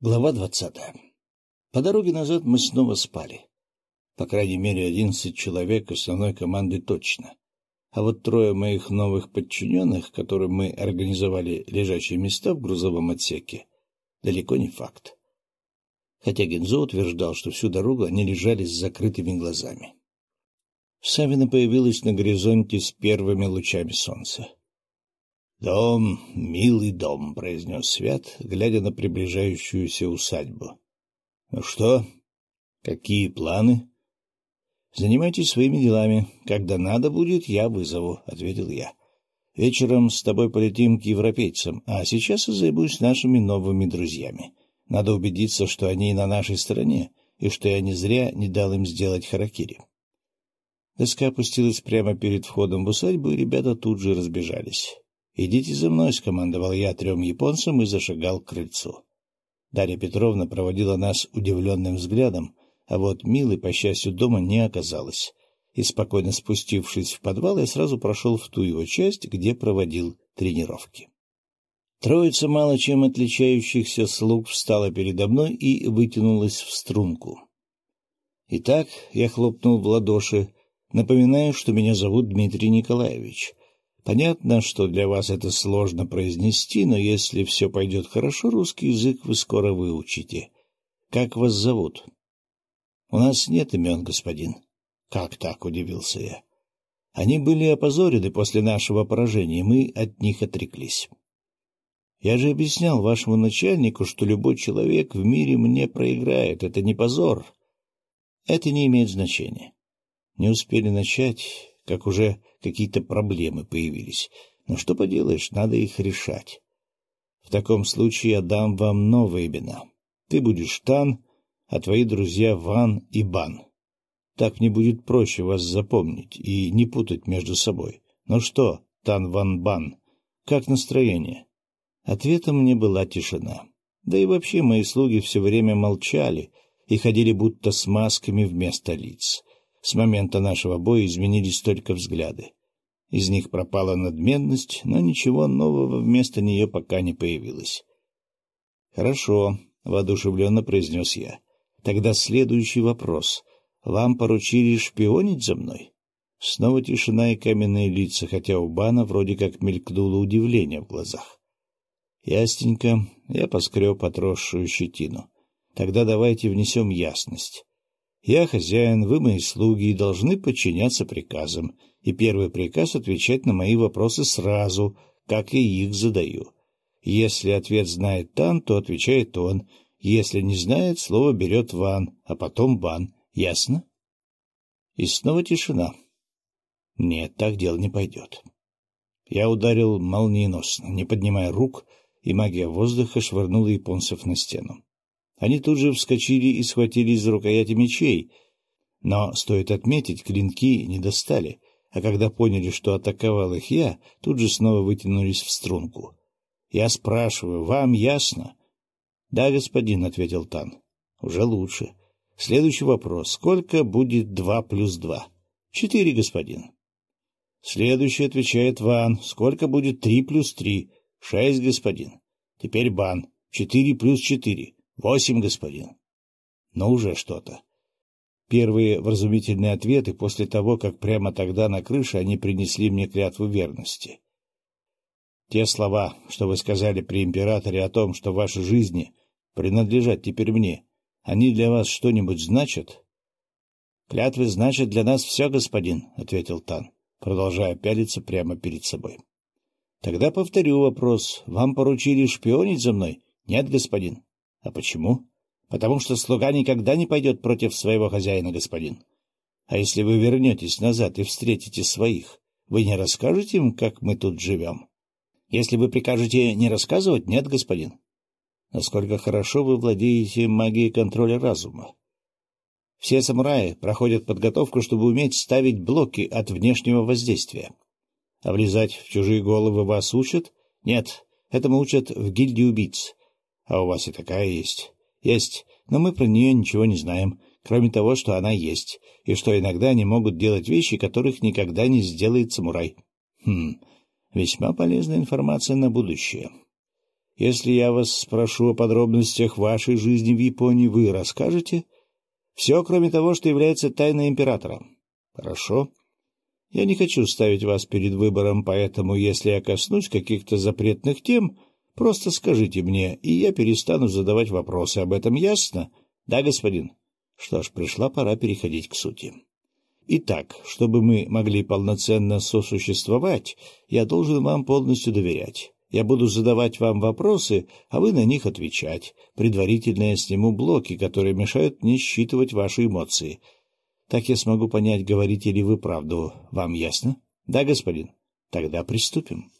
Глава двадцатая. По дороге назад мы снова спали. По крайней мере, одиннадцать человек основной команды точно. А вот трое моих новых подчиненных, которым мы организовали лежачие места в грузовом отсеке, далеко не факт. Хотя Гензо утверждал, что всю дорогу они лежали с закрытыми глазами. Савина появилась на горизонте с первыми лучами солнца. — Дом, милый дом, — произнес Свят, глядя на приближающуюся усадьбу. — Ну что? Какие планы? — Занимайтесь своими делами. Когда надо будет, я вызову, — ответил я. — Вечером с тобой полетим к европейцам, а сейчас я займусь нашими новыми друзьями. Надо убедиться, что они на нашей стороне, и что я не зря не дал им сделать харакири. Доска опустилась прямо перед входом в усадьбу, и ребята тут же разбежались. «Идите за мной», — скомандовал я трем японцам и зашагал к крыльцу. Дарья Петровна проводила нас удивленным взглядом, а вот Милы, по счастью, дома не оказалось. И, спокойно спустившись в подвал, я сразу прошел в ту его часть, где проводил тренировки. Троица мало чем отличающихся слуг встала передо мной и вытянулась в струнку. Итак, я хлопнул в ладоши, напоминая, что меня зовут Дмитрий Николаевич, Понятно, что для вас это сложно произнести, но если все пойдет хорошо, русский язык вы скоро выучите. Как вас зовут? — У нас нет имен, господин. — Как так? — удивился я. — Они были опозорены после нашего поражения, мы от них отреклись. Я же объяснял вашему начальнику, что любой человек в мире мне проиграет. Это не позор. Это не имеет значения. Не успели начать, как уже какие-то проблемы появились. Но что поделаешь, надо их решать. В таком случае я дам вам новые имена. Ты будешь Тан, а твои друзья Ван и Бан. Так мне будет проще вас запомнить и не путать между собой. Ну что, Тан Ван Бан, как настроение? Ответом мне была тишина. Да и вообще мои слуги все время молчали и ходили будто с масками вместо лиц. С момента нашего боя изменились только взгляды. Из них пропала надменность, но ничего нового вместо нее пока не появилось. — Хорошо, — воодушевленно произнес я. — Тогда следующий вопрос. Вам поручили шпионить за мной? Снова тишина и каменные лица, хотя у Бана вроде как мелькнуло удивление в глазах. Ясненько, я поскреб отросшую щетину. Тогда давайте внесем ясность. Я хозяин, вы мои слуги и должны подчиняться приказам, и первый приказ — отвечать на мои вопросы сразу, как я их задаю. Если ответ знает Тан, то отвечает он, если не знает, слово берет Ван, а потом Бан. Ясно? И снова тишина. Нет, так дело не пойдет. Я ударил молниеносно, не поднимая рук, и магия воздуха швырнула японцев на стену. Они тут же вскочили и схватились за рукояти мечей, но, стоит отметить, клинки не достали, а когда поняли, что атаковал их я, тут же снова вытянулись в струнку. Я спрашиваю, вам ясно? — Да, господин, — ответил Тан. — Уже лучше. Следующий вопрос. Сколько будет два плюс два? — Четыре, господин. Следующий отвечает Ван. Сколько будет три плюс три? — Шесть, господин. Теперь Бан. Четыре плюс четыре. Восемь, господин. Но уже что-то. Первые вразумительные ответы после того, как прямо тогда на крыше они принесли мне клятву верности. Те слова, что вы сказали при императоре о том, что ваши жизни принадлежат теперь мне, они для вас что-нибудь значат? — Клятвы значат для нас все, господин, — ответил Тан, продолжая пялиться прямо перед собой. — Тогда повторю вопрос. Вам поручили шпионить за мной? — Нет, господин. А почему? Потому что слуга никогда не пойдет против своего хозяина, господин. А если вы вернетесь назад и встретите своих, вы не расскажете им, как мы тут живем? Если вы прикажете не рассказывать, нет, господин. Насколько хорошо вы владеете магией контроля разума. Все самураи проходят подготовку, чтобы уметь ставить блоки от внешнего воздействия. А влезать в чужие головы вас учат? Нет, этому учат в гильдии убийц. А у вас и такая есть. Есть, но мы про нее ничего не знаем, кроме того, что она есть, и что иногда они могут делать вещи, которых никогда не сделает самурай. Хм, весьма полезная информация на будущее. Если я вас спрошу о подробностях вашей жизни в Японии, вы расскажете? Все, кроме того, что является тайной императора. Хорошо. Я не хочу ставить вас перед выбором, поэтому, если я коснусь каких-то запретных тем, просто скажите мне, и я перестану задавать вопросы об этом, ясно? Да, господин? Что ж, пришла пора переходить к сути. Итак, чтобы мы могли полноценно сосуществовать, я должен вам полностью доверять. Я буду задавать вам вопросы, а вы на них отвечать. Предварительно я сниму блоки, которые мешают мне считывать ваши эмоции. Так я смогу понять, говорите ли вы правду. Вам ясно? Да, господин. Тогда приступим.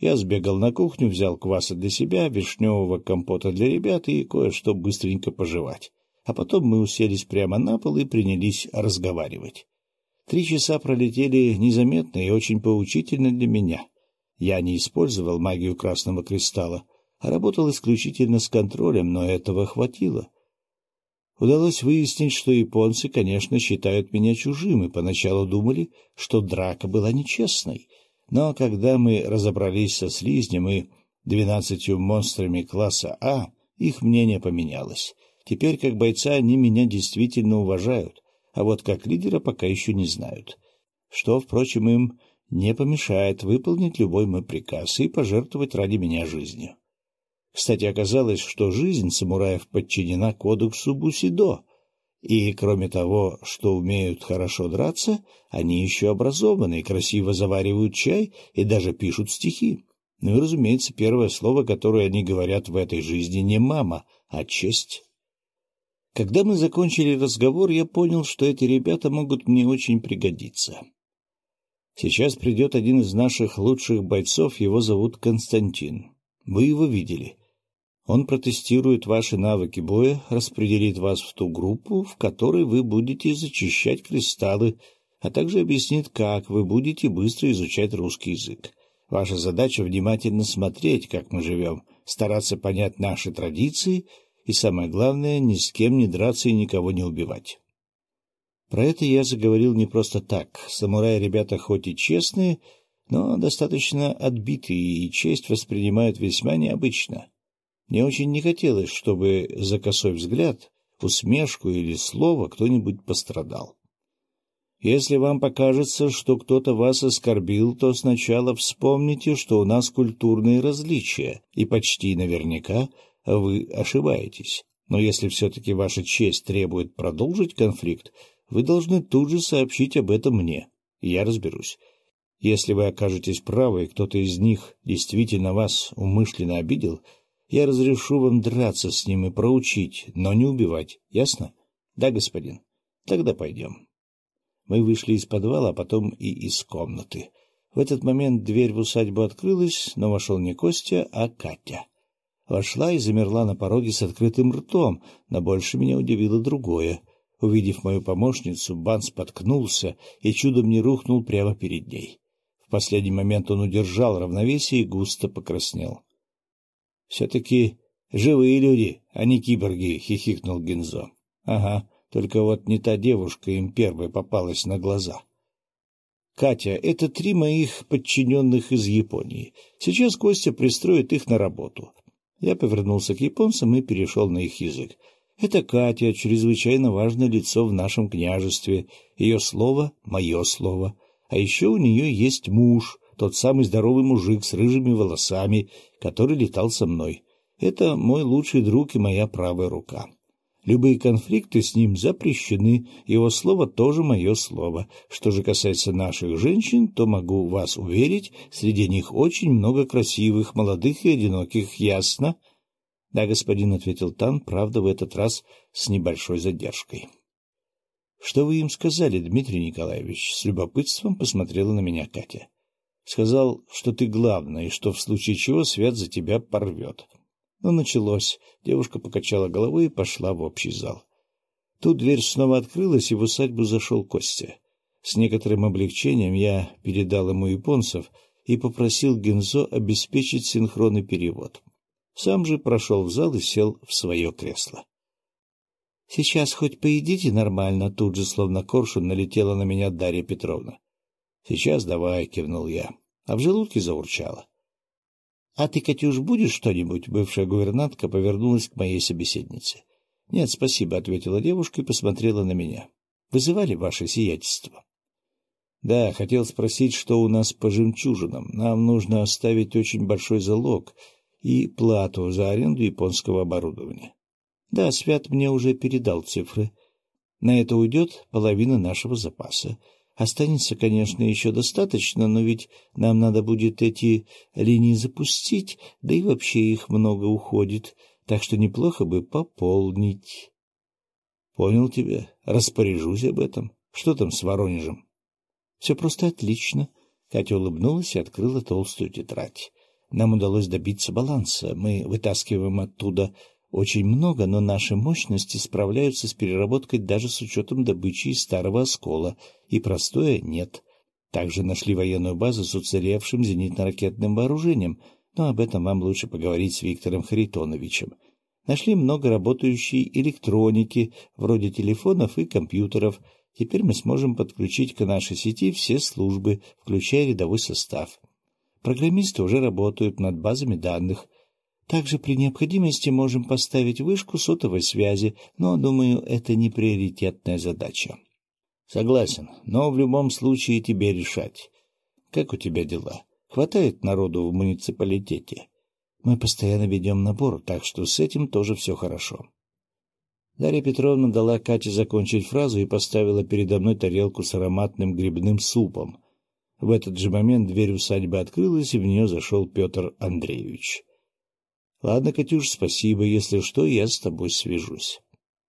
Я сбегал на кухню, взял кваса для себя, вишневого компота для ребят и кое-что быстренько пожевать. А потом мы уселись прямо на пол и принялись разговаривать. Три часа пролетели незаметно и очень поучительно для меня. Я не использовал магию Красного Кристалла, а работал исключительно с контролем, но этого хватило. Удалось выяснить, что японцы, конечно, считают меня чужим, и поначалу думали, что драка была нечестной. Но когда мы разобрались со слизнем и двенадцатью монстрами класса А, их мнение поменялось. Теперь, как бойца, они меня действительно уважают, а вот как лидера пока еще не знают. Что, впрочем, им не помешает выполнить любой мой приказ и пожертвовать ради меня жизнью. Кстати, оказалось, что жизнь самураев подчинена кодексу Бусидо, и, кроме того, что умеют хорошо драться, они еще образованы, красиво заваривают чай и даже пишут стихи. Ну и, разумеется, первое слово, которое они говорят в этой жизни, не «мама», а «честь». Когда мы закончили разговор, я понял, что эти ребята могут мне очень пригодиться. Сейчас придет один из наших лучших бойцов, его зовут Константин. Вы его видели. Он протестирует ваши навыки боя, распределит вас в ту группу, в которой вы будете зачищать кристаллы, а также объяснит, как вы будете быстро изучать русский язык. Ваша задача — внимательно смотреть, как мы живем, стараться понять наши традиции и, самое главное, ни с кем не драться и никого не убивать. Про это я заговорил не просто так. Самураи ребята хоть и честные, но достаточно отбитые и честь воспринимают весьма необычно. Мне очень не хотелось, чтобы за косой взгляд, усмешку или слово кто-нибудь пострадал. Если вам покажется, что кто-то вас оскорбил, то сначала вспомните, что у нас культурные различия, и почти наверняка вы ошибаетесь. Но если все-таки ваша честь требует продолжить конфликт, вы должны тут же сообщить об этом мне, я разберусь. Если вы окажетесь правы, и кто-то из них действительно вас умышленно обидел, я разрешу вам драться с ним и проучить, но не убивать, ясно? Да, господин. Тогда пойдем. Мы вышли из подвала, а потом и из комнаты. В этот момент дверь в усадьбу открылась, но вошел не Костя, а Катя. Вошла и замерла на пороге с открытым ртом, но больше меня удивило другое. Увидев мою помощницу, Бан споткнулся и чудом не рухнул прямо перед ней. В последний момент он удержал равновесие и густо покраснел. — Все-таки живые люди, а не киборги, — хихикнул Гензо. — Ага, только вот не та девушка им первой попалась на глаза. — Катя, это три моих подчиненных из Японии. Сейчас Костя пристроит их на работу. Я повернулся к японцам и перешел на их язык. Это Катя, чрезвычайно важное лицо в нашем княжестве. Ее слово — мое слово. А еще у нее есть муж, тот самый здоровый мужик с рыжими волосами, который летал со мной. Это мой лучший друг и моя правая рука. Любые конфликты с ним запрещены, его слово тоже мое слово. Что же касается наших женщин, то могу вас уверить, среди них очень много красивых, молодых и одиноких, ясно? —— Да, господин, — ответил Тан, правда, в этот раз с небольшой задержкой. — Что вы им сказали, Дмитрий Николаевич? — с любопытством посмотрела на меня Катя. — Сказал, что ты главный, и что в случае чего Свят за тебя порвет. Но началось. Девушка покачала головой и пошла в общий зал. Тут дверь снова открылась, и в усадьбу зашел Костя. С некоторым облегчением я передал ему японцев и попросил Гензо обеспечить синхронный перевод. Сам же прошел в зал и сел в свое кресло. — Сейчас хоть поедите нормально, тут же, словно коршун, налетела на меня Дарья Петровна. — Сейчас давай, — кивнул я, а в желудке заурчало. — А ты, Катюш, будешь что-нибудь? — бывшая гувернантка повернулась к моей собеседнице. — Нет, спасибо, — ответила девушка и посмотрела на меня. — Вызывали ваше сиятельство? — Да, хотел спросить, что у нас по жемчужинам. Нам нужно оставить очень большой залог и плату за аренду японского оборудования. — Да, Свят мне уже передал цифры. На это уйдет половина нашего запаса. Останется, конечно, еще достаточно, но ведь нам надо будет эти линии запустить, да и вообще их много уходит, так что неплохо бы пополнить. — Понял тебя. Распоряжусь об этом. Что там с Воронежем? — Все просто отлично. Катя улыбнулась и открыла толстую тетрадь. Нам удалось добиться баланса. Мы вытаскиваем оттуда очень много, но наши мощности справляются с переработкой даже с учетом добычи из старого оскола, и простое нет. Также нашли военную базу с уцелевшим зенитно-ракетным вооружением, но об этом вам лучше поговорить с Виктором Харитоновичем. Нашли много работающей электроники, вроде телефонов и компьютеров. Теперь мы сможем подключить к нашей сети все службы, включая рядовой состав. Программисты уже работают над базами данных — также при необходимости можем поставить вышку сотовой связи, но, думаю, это не приоритетная задача. — Согласен, но в любом случае тебе решать. Как у тебя дела? Хватает народу в муниципалитете? Мы постоянно ведем набор, так что с этим тоже все хорошо. Дарья Петровна дала Кате закончить фразу и поставила передо мной тарелку с ароматным грибным супом. В этот же момент дверь усадьбы открылась, и в нее зашел Петр Андреевич. — Ладно, Катюш, спасибо. Если что, я с тобой свяжусь.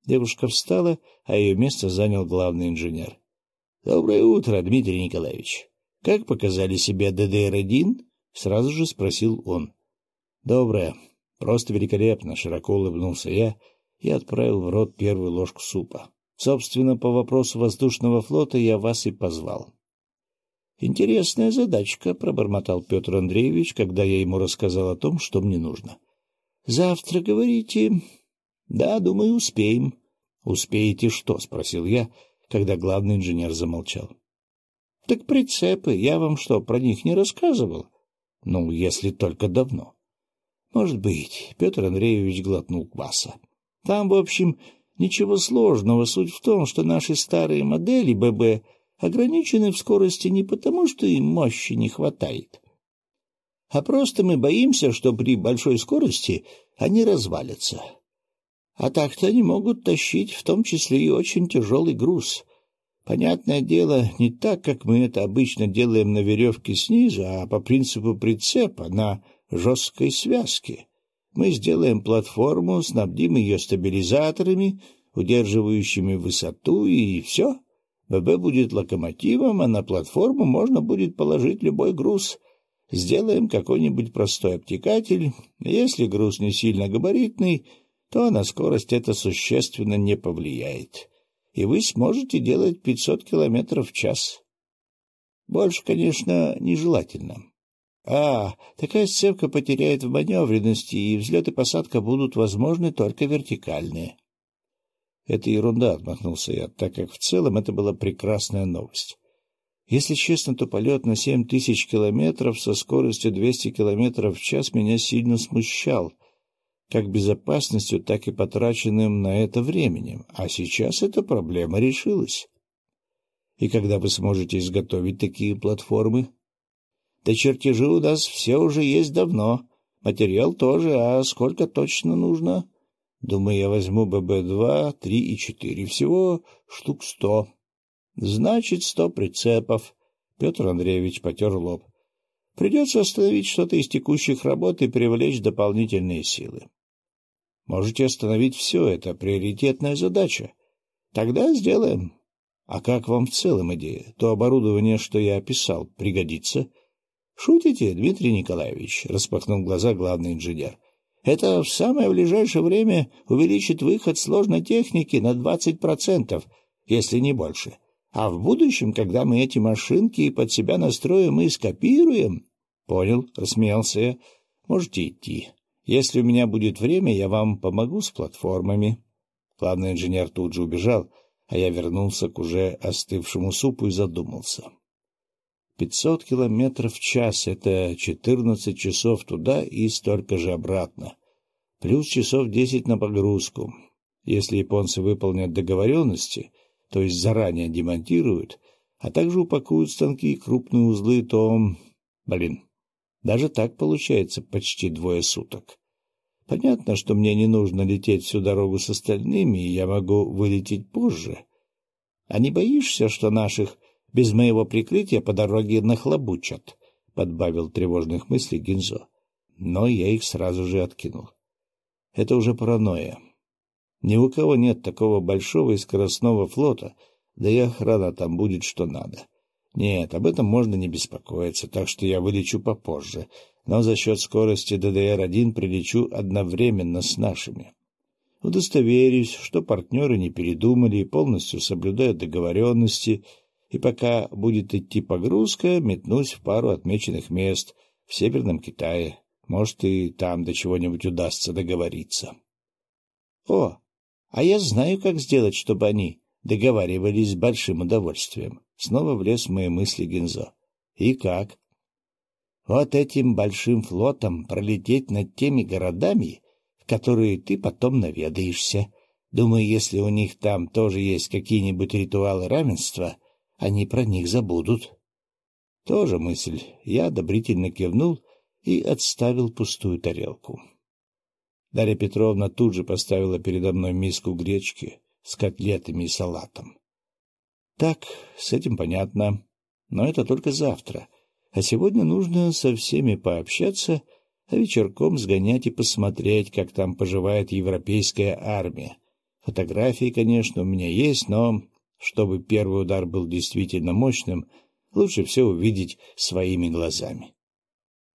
Девушка встала, а ее место занял главный инженер. — Доброе утро, Дмитрий Николаевич. Как показали себя ДДР-1? — сразу же спросил он. — Доброе. Просто великолепно, — широко улыбнулся я и отправил в рот первую ложку супа. Собственно, по вопросу воздушного флота я вас и позвал. — Интересная задачка, — пробормотал Петр Андреевич, когда я ему рассказал о том, что мне нужно. —— Завтра, говорите? — Да, думаю, успеем. — Успеете что? — спросил я, когда главный инженер замолчал. — Так прицепы. Я вам что, про них не рассказывал? — Ну, если только давно. — Может быть. Петр Андреевич глотнул кваса. — Там, в общем, ничего сложного. Суть в том, что наши старые модели ББ ограничены в скорости не потому, что им мощи не хватает, а просто мы боимся, что при большой скорости они развалятся. А так-то они могут тащить в том числе и очень тяжелый груз. Понятное дело, не так, как мы это обычно делаем на веревке снизу, а по принципу прицепа на жесткой связке. Мы сделаем платформу, снабдим ее стабилизаторами, удерживающими высоту, и все. ББ будет локомотивом, а на платформу можно будет положить любой груз — Сделаем какой-нибудь простой обтекатель. Если груз не сильно габаритный, то на скорость это существенно не повлияет. И вы сможете делать 500 километров в час. Больше, конечно, нежелательно. А, такая сцепка потеряет в маневренности, и взлет и посадка будут возможны только вертикальные. — Это ерунда, — отмахнулся я, так как в целом это была прекрасная новость. Если честно, то полет на семь тысяч километров со скоростью 200 километров в час меня сильно смущал, как безопасностью, так и потраченным на это временем, а сейчас эта проблема решилась. И когда вы сможете изготовить такие платформы? Да чертежи у нас все уже есть давно, материал тоже, а сколько точно нужно? Думаю, я возьму ББ-2, 3 и 4, всего штук сто. Значит, сто прицепов. Петр Андреевич потер лоб. Придется остановить что-то из текущих работ и привлечь дополнительные силы. Можете остановить все, это приоритетная задача. Тогда сделаем. А как вам в целом идея? То оборудование, что я описал, пригодится? Шутите, Дмитрий Николаевич? Распахнул глаза главный инженер. Это в самое ближайшее время увеличит выход сложной техники на двадцать процентов, если не больше. А в будущем, когда мы эти машинки под себя настроим и скопируем... — Понял, — рассмеялся я. — Можете идти. Если у меня будет время, я вам помогу с платформами. Главный инженер тут же убежал, а я вернулся к уже остывшему супу и задумался. Пятьсот километров в час — это четырнадцать часов туда и столько же обратно. Плюс часов десять на погрузку. Если японцы выполнят договоренности, то есть заранее демонтируют, а также упакуют станки и крупные узлы, то... Блин, даже так получается почти двое суток. Понятно, что мне не нужно лететь всю дорогу с остальными, и я могу вылететь позже. А не боишься, что наших без моего прикрытия по дороге нахлобучат? — подбавил тревожных мыслей Гинзо. Но я их сразу же откинул. Это уже паранойя. Ни у кого нет такого большого и скоростного флота, да и охрана там будет что надо. Нет, об этом можно не беспокоиться, так что я вылечу попозже, но за счет скорости ДДР-1 прилечу одновременно с нашими. Удостоверюсь, что партнеры не передумали и полностью соблюдают договоренности, и пока будет идти погрузка, метнусь в пару отмеченных мест в Северном Китае. Может, и там до чего-нибудь удастся договориться. — О, а я знаю, как сделать, чтобы они договаривались с большим удовольствием. Снова влез в мои мысли Гензо. — И как? — Вот этим большим флотом пролететь над теми городами, в которые ты потом наведаешься. Думаю, если у них там тоже есть какие-нибудь ритуалы равенства, они про них забудут. Тоже мысль. Я одобрительно кивнул и отставил пустую тарелку. Дарья Петровна тут же поставила передо мной миску гречки с котлетами и салатом. Так, с этим понятно. Но это только завтра. А сегодня нужно со всеми пообщаться, а вечерком сгонять и посмотреть, как там поживает европейская армия. Фотографии, конечно, у меня есть, но чтобы первый удар был действительно мощным, лучше все увидеть своими глазами.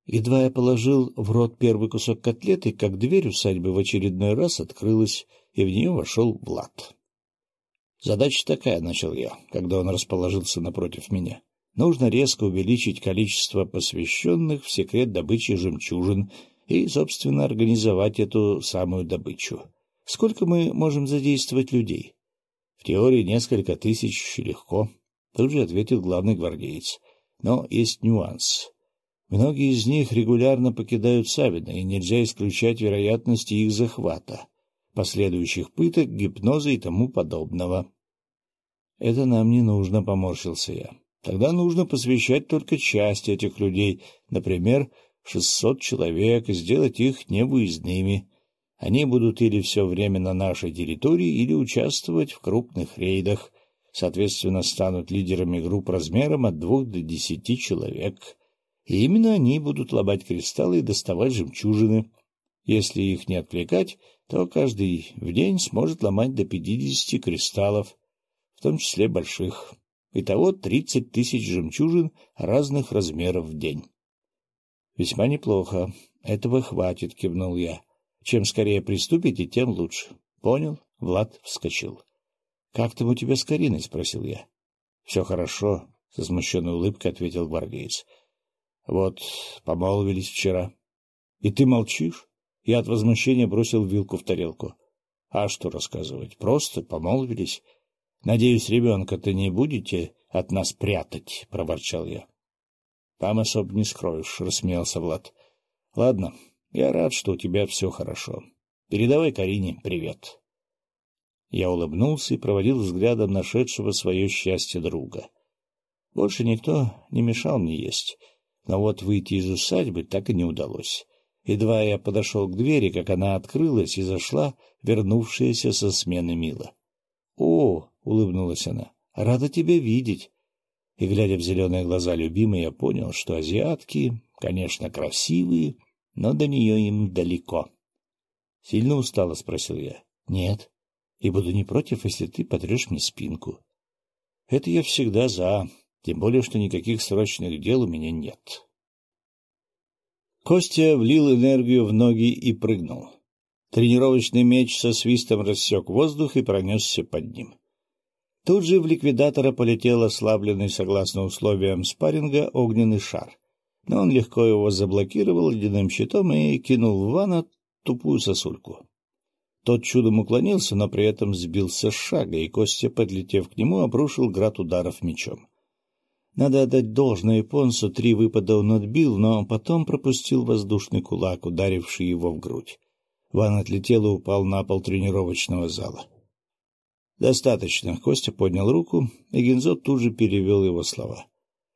Едва я положил в рот первый кусок котлеты, как дверь усадьбы в очередной раз открылась, и в нее вошел Влад. Задача такая, — начал я, когда он расположился напротив меня. Нужно резко увеличить количество посвященных в секрет добычи жемчужин и, собственно, организовать эту самую добычу. Сколько мы можем задействовать людей? В теории несколько тысяч легко, — тут же ответил главный гвардеец. Но есть нюанс. Многие из них регулярно покидают Савина, и нельзя исключать вероятности их захвата, последующих пыток, гипноза и тому подобного. — Это нам не нужно, — поморщился я. — Тогда нужно посвящать только часть этих людей, например, шестьсот человек, и сделать их невыездными. Они будут или все время на нашей территории, или участвовать в крупных рейдах, соответственно, станут лидерами групп размером от двух до десяти человек. И именно они будут лобать кристаллы и доставать жемчужины. Если их не отвлекать, то каждый в день сможет ломать до пятидесяти кристаллов в том числе больших. Итого тридцать тысяч жемчужин разных размеров в день. — Весьма неплохо. Этого хватит, — кивнул я. — Чем скорее приступите, тем лучше. — Понял? — Влад вскочил. — Как там у тебя с Кариной? — спросил я. — Все хорошо, — со смущенной улыбкой ответил гвардеец. — Вот, помолвились вчера. — И ты молчишь? Я от возмущения бросил вилку в тарелку. — А что рассказывать? Просто помолвились. — Надеюсь, ребенка-то не будете от нас прятать, — проворчал я. — Там особо не скроешь, — рассмеялся Влад. — Ладно, я рад, что у тебя все хорошо. Передавай Карине привет. Я улыбнулся и проводил взглядом нашедшего свое счастье друга. Больше никто не мешал мне есть, но вот выйти из усадьбы так и не удалось. Едва я подошел к двери, как она открылась и зашла, вернувшаяся со смены Мила. — О, — улыбнулась она. — Рада тебя видеть. И, глядя в зеленые глаза любимой, я понял, что азиатки, конечно, красивые, но до нее им далеко. — Сильно устала? — спросил я. — Нет. И буду не против, если ты потрешь мне спинку. — Это я всегда за, тем более, что никаких срочных дел у меня нет. Костя влил энергию в ноги и прыгнул. Тренировочный меч со свистом рассек воздух и пронесся под ним. Тут же в ликвидатора полетел ослабленный, согласно условиям спарринга, огненный шар. Но он легко его заблокировал ледяным щитом и кинул в Вана тупую сосульку. Тот чудом уклонился, но при этом сбился с шага, и Костя, подлетев к нему, обрушил град ударов мечом. Надо отдать должное японцу, три выпада он отбил, но потом пропустил воздушный кулак, ударивший его в грудь. Ван отлетел и упал на пол тренировочного зала. «Достаточно». Костя поднял руку, и Гензо тут же перевел его слова.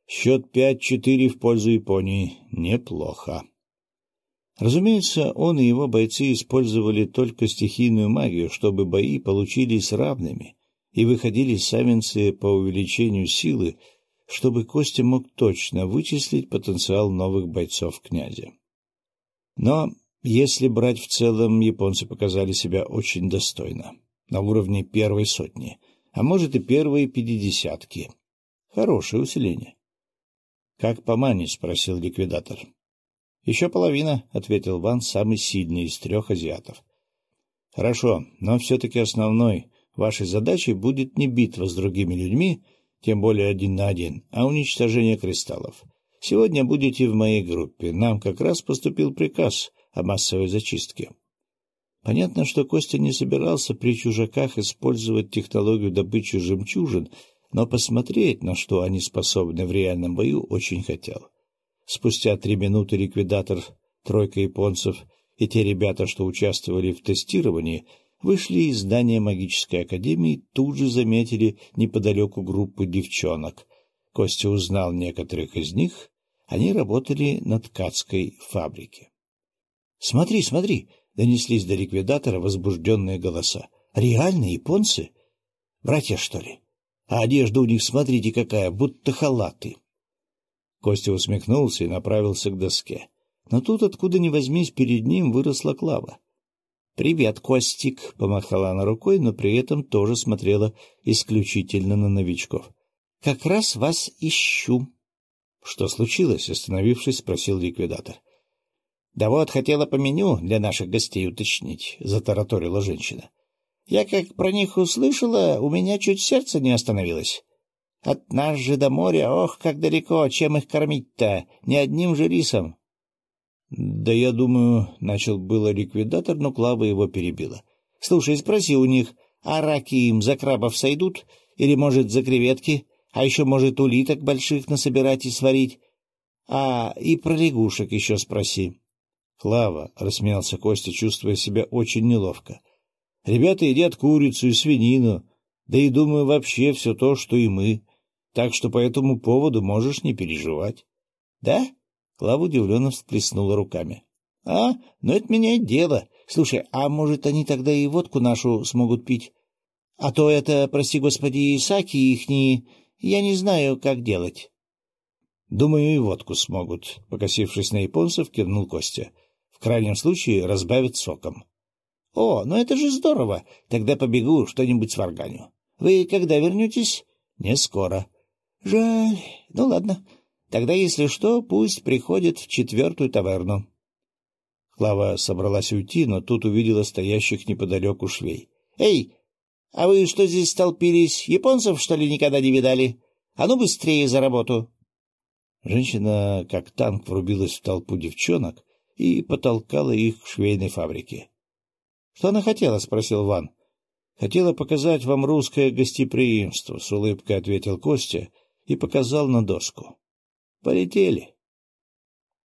«Счет пять-четыре в пользу Японии. Неплохо». Разумеется, он и его бойцы использовали только стихийную магию, чтобы бои получились равными, и выходили савинцы по увеличению силы, чтобы Костя мог точно вычислить потенциал новых бойцов князя. Но, если брать в целом, японцы показали себя очень достойно на уровне первой сотни, а может и первой пятидесятки. Хорошее усиление. — Как по мане? — спросил ликвидатор. — Еще половина, — ответил Ван, самый сильный из трех азиатов. — Хорошо, но все-таки основной вашей задачей будет не битва с другими людьми, тем более один на один, а уничтожение кристаллов. Сегодня будете в моей группе. Нам как раз поступил приказ о массовой зачистке. Понятно, что Костя не собирался при чужаках использовать технологию добычи жемчужин, но посмотреть, на что они способны в реальном бою, очень хотел. Спустя три минуты ликвидатор, тройка японцев и те ребята, что участвовали в тестировании, вышли из здания магической академии тут же заметили неподалеку группу девчонок. Костя узнал некоторых из них, они работали на ткацкой фабрике. — Смотри, смотри! — донеслись до ликвидатора возбужденные голоса. — Реальные японцы? Братья, что ли? А одежда у них, смотрите, какая, будто халаты. Костя усмехнулся и направился к доске. Но тут, откуда ни возьмись, перед ним выросла Клава. — Привет, Костик! — помахала она рукой, но при этом тоже смотрела исключительно на новичков. — Как раз вас ищу. — Что случилось? — остановившись, спросил ликвидатор. —— Да вот, хотела по меню для наших гостей уточнить, — затараторила женщина. — Я как про них услышала, у меня чуть сердце не остановилось. От нас же до моря, ох, как далеко, чем их кормить-то, не одним же рисом. — Да я думаю, — начал было ликвидатор, но Клава его перебила. — Слушай, спроси у них, а раки им за крабов сойдут? Или, может, за креветки? А еще, может, улиток больших насобирать и сварить? А и про лягушек еще спроси. Клава, — рассмеялся Костя, чувствуя себя очень неловко. — Ребята едят курицу и свинину, да и, думаю, вообще все то, что и мы. Так что по этому поводу можешь не переживать. — Да? — Клава удивленно всплеснула руками. — А, ну это меняет дело. Слушай, а может, они тогда и водку нашу смогут пить? А то это, прости господи, Исаки ихние, я не знаю, как делать. — Думаю, и водку смогут, — покосившись на японцев, кивнул Костя. В крайнем случае разбавят соком. — О, ну это же здорово! Тогда побегу, что-нибудь сварганю. Вы когда вернетесь? — Не скоро. — Жаль. Ну ладно. Тогда, если что, пусть приходит в четвертую таверну. Клава собралась уйти, но тут увидела стоящих неподалеку швей. — Эй, а вы что здесь столпились? Японцев, что ли, никогда не видали? А ну быстрее за работу! Женщина, как танк, врубилась в толпу девчонок, и потолкала их к швейной фабрике. — Что она хотела? — спросил Ван. — Хотела показать вам русское гостеприимство, — с улыбкой ответил Костя и показал на доску. — Полетели.